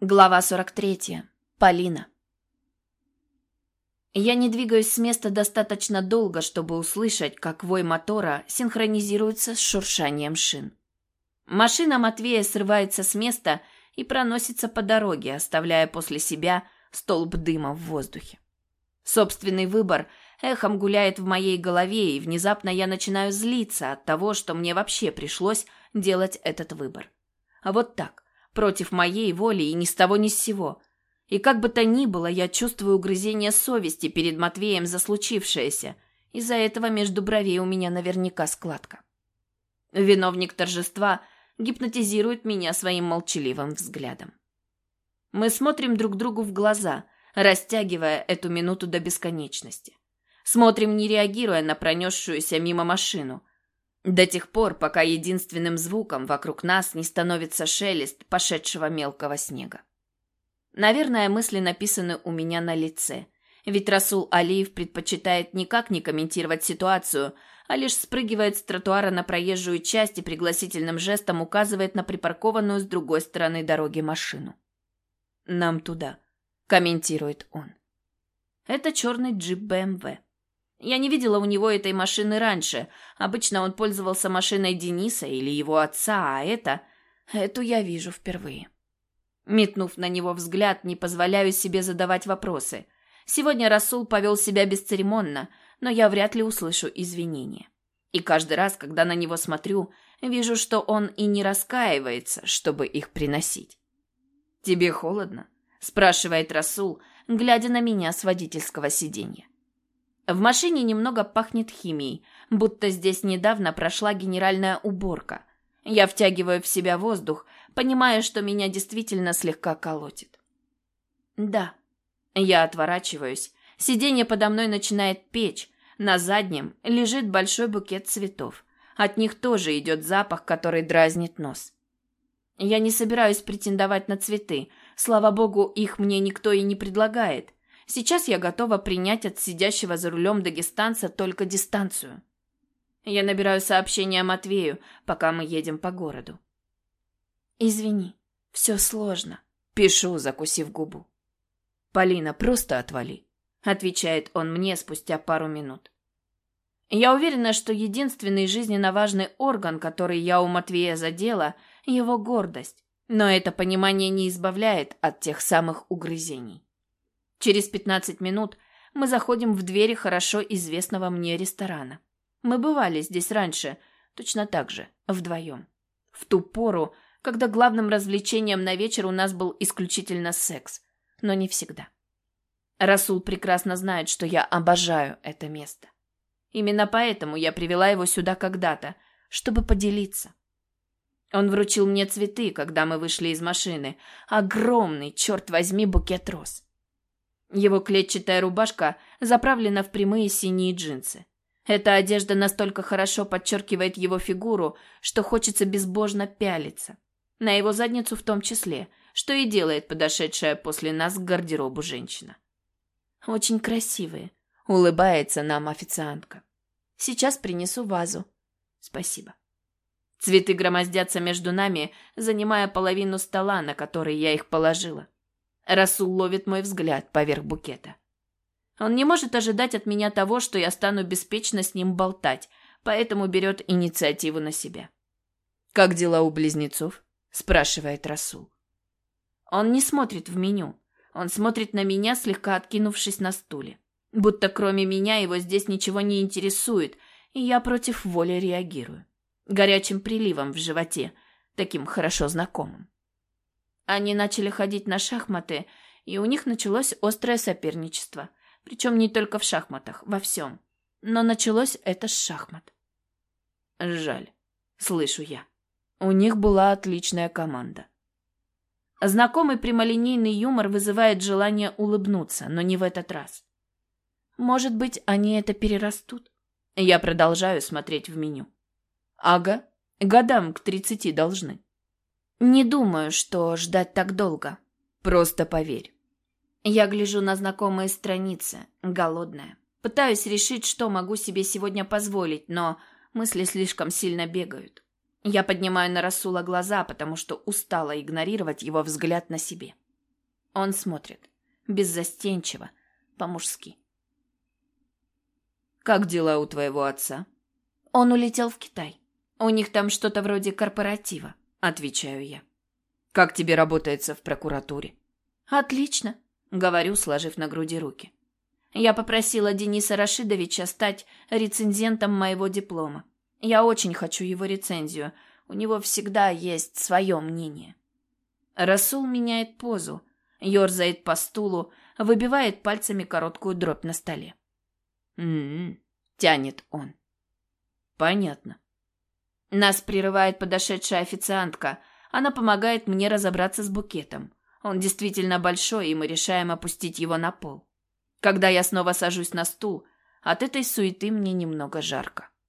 Глава 43. Полина. Я не двигаюсь с места достаточно долго, чтобы услышать, как вой мотора синхронизируется с шуршанием шин. Машина Матвея срывается с места и проносится по дороге, оставляя после себя столб дыма в воздухе. Собственный выбор эхом гуляет в моей голове, и внезапно я начинаю злиться от того, что мне вообще пришлось делать этот выбор. А вот так, против моей воли и ни с того ни с сего. И как бы то ни было, я чувствую угрызение совести перед Матвеем за случившееся. Из-за этого между бровей у меня наверняка складка. Виновник торжества гипнотизирует меня своим молчаливым взглядом. Мы смотрим друг другу в глаза, растягивая эту минуту до бесконечности. Смотрим, не реагируя на пронесшуюся мимо машину, до тех пор, пока единственным звуком вокруг нас не становится шелест пошедшего мелкого снега. Наверное, мысли написаны у меня на лице, ведь Расул Алиев предпочитает никак не комментировать ситуацию, а лишь спрыгивает с тротуара на проезжую часть и пригласительным жестом указывает на припаркованную с другой стороны дороги машину. «Нам туда», — комментирует он. Это черный джип БМВ. Я не видела у него этой машины раньше. Обычно он пользовался машиной Дениса или его отца, а это... Эту я вижу впервые. Метнув на него взгляд, не позволяю себе задавать вопросы. Сегодня Расул повел себя бесцеремонно, но я вряд ли услышу извинения. И каждый раз, когда на него смотрю, вижу, что он и не раскаивается, чтобы их приносить. «Тебе холодно?» – спрашивает Расул, глядя на меня с водительского сиденья. В машине немного пахнет химией, будто здесь недавно прошла генеральная уборка. Я втягиваю в себя воздух, понимая, что меня действительно слегка колотит. Да. Я отворачиваюсь. Сиденье подо мной начинает печь. На заднем лежит большой букет цветов. От них тоже идет запах, который дразнит нос. Я не собираюсь претендовать на цветы. Слава богу, их мне никто и не предлагает. Сейчас я готова принять от сидящего за рулем дагестанца только дистанцию. Я набираю сообщение Матвею, пока мы едем по городу. «Извини, все сложно», — пишу, закусив губу. «Полина, просто отвали», — отвечает он мне спустя пару минут. Я уверена, что единственный жизненно важный орган, который я у Матвея задела, — его гордость. Но это понимание не избавляет от тех самых угрызений. Через 15 минут мы заходим в двери хорошо известного мне ресторана. Мы бывали здесь раньше, точно так же, вдвоем. В ту пору, когда главным развлечением на вечер у нас был исключительно секс, но не всегда. Расул прекрасно знает, что я обожаю это место. Именно поэтому я привела его сюда когда-то, чтобы поделиться. Он вручил мне цветы, когда мы вышли из машины. Огромный, черт возьми, букет роз. Его клетчатая рубашка заправлена в прямые синие джинсы. Эта одежда настолько хорошо подчеркивает его фигуру, что хочется безбожно пялиться. На его задницу в том числе, что и делает подошедшая после нас к гардеробу женщина. «Очень красивые», — улыбается нам официантка. «Сейчас принесу вазу». «Спасибо». Цветы громоздятся между нами, занимая половину стола, на который я их положила. Расул ловит мой взгляд поверх букета. Он не может ожидать от меня того, что я стану беспечно с ним болтать, поэтому берет инициативу на себя. «Как дела у близнецов?» – спрашивает Расул. Он не смотрит в меню. Он смотрит на меня, слегка откинувшись на стуле. Будто кроме меня его здесь ничего не интересует, и я против воли реагирую. Горячим приливом в животе, таким хорошо знакомым. Они начали ходить на шахматы, и у них началось острое соперничество. Причем не только в шахматах, во всем. Но началось это с шахмат. Жаль, слышу я. У них была отличная команда. Знакомый прямолинейный юмор вызывает желание улыбнуться, но не в этот раз. Может быть, они это перерастут? Я продолжаю смотреть в меню. Ага, годам к тридцати должны. Не думаю, что ждать так долго. Просто поверь. Я гляжу на знакомые страницы, голодная. Пытаюсь решить, что могу себе сегодня позволить, но мысли слишком сильно бегают. Я поднимаю на Расула глаза, потому что устала игнорировать его взгляд на себе. Он смотрит. Беззастенчиво. По-мужски. «Как дела у твоего отца?» «Он улетел в Китай. У них там что-то вроде корпоратива», — отвечаю я. «Как тебе работается в прокуратуре?» «Отлично», — говорю, сложив на груди руки. Я попросила Дениса Рашидовича стать рецензентом моего диплома. Я очень хочу его рецензию. У него всегда есть свое мнение. Расул меняет позу, ерзает по стулу, выбивает пальцами короткую дробь на столе. «М-м-м», тянет он. «Понятно». Нас прерывает подошедшая официантка. Она помогает мне разобраться с букетом. Он действительно большой, и мы решаем опустить его на пол. Когда я снова сажусь на стул, от этой суеты мне немного жарко.